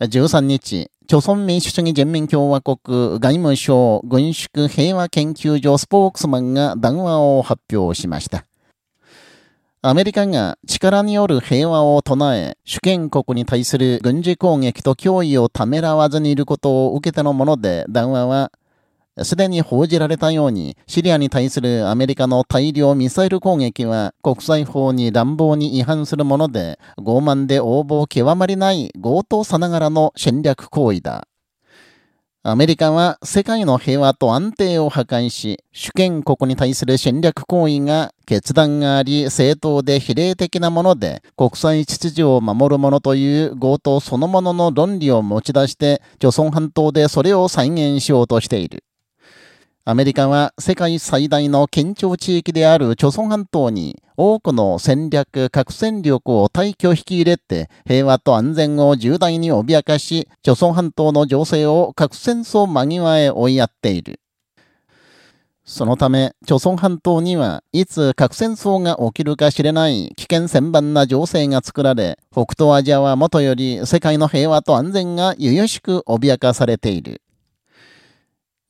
13日、朝鮮民主主義人民共和国外務省軍縮平和研究所スポークスマンが談話を発表しました。アメリカが力による平和を唱え、主権国に対する軍事攻撃と脅威をためらわずにいることを受けてのもので、談話は、すでに報じられたように、シリアに対するアメリカの大量ミサイル攻撃は国際法に乱暴に違反するもので、傲慢で横暴極まりない強盗さながらの戦略行為だ。アメリカは世界の平和と安定を破壊し、主権国に対する戦略行為が決断があり正当で比例的なもので国際秩序を守るものという強盗そのものの論理を持ち出して、朝鮮半島でそれを再現しようとしている。アメリカは世界最大の緊張地域である朝鮮半島に多くの戦略、核戦力を大挙引き入れて平和と安全を重大に脅かし、朝鮮半島の情勢を核戦争間際へ追いやっている。そのため、朝鮮半島にはいつ核戦争が起きるか知れない危険千万な情勢が作られ、北東アジアはもとより世界の平和と安全が由々しく脅かされている。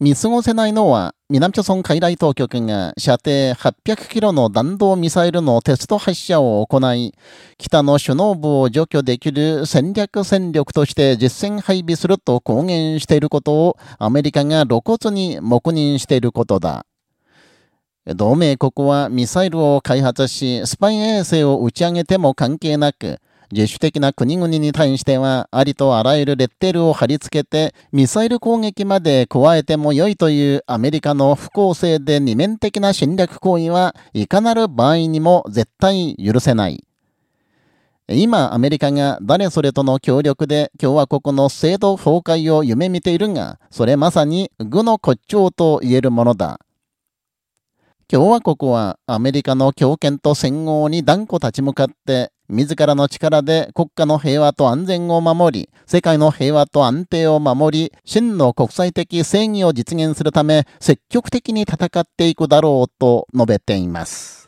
見過ごせないのは、南朝鮮海外当局が射程800キロの弾道ミサイルのテスト発射を行い、北の首脳部を除去できる戦略戦力として実戦配備すると公言していることをアメリカが露骨に黙認していることだ。同盟国はミサイルを開発し、スパイ衛星を打ち上げても関係なく、自主的な国々に対しては、ありとあらゆるレッテルを貼り付けて、ミサイル攻撃まで加えても良いというアメリカの不公正で二面的な侵略行為はいかなる場合にも絶対許せない。今、アメリカが誰それとの協力で共和国の制度崩壊を夢見ているが、それまさに愚の骨頂と言えるものだ。共和国はアメリカの強権と戦後に断固立ち向かって自らの力で国家の平和と安全を守り、世界の平和と安定を守り、真の国際的正義を実現するため、積極的に戦っていくだろうと述べています。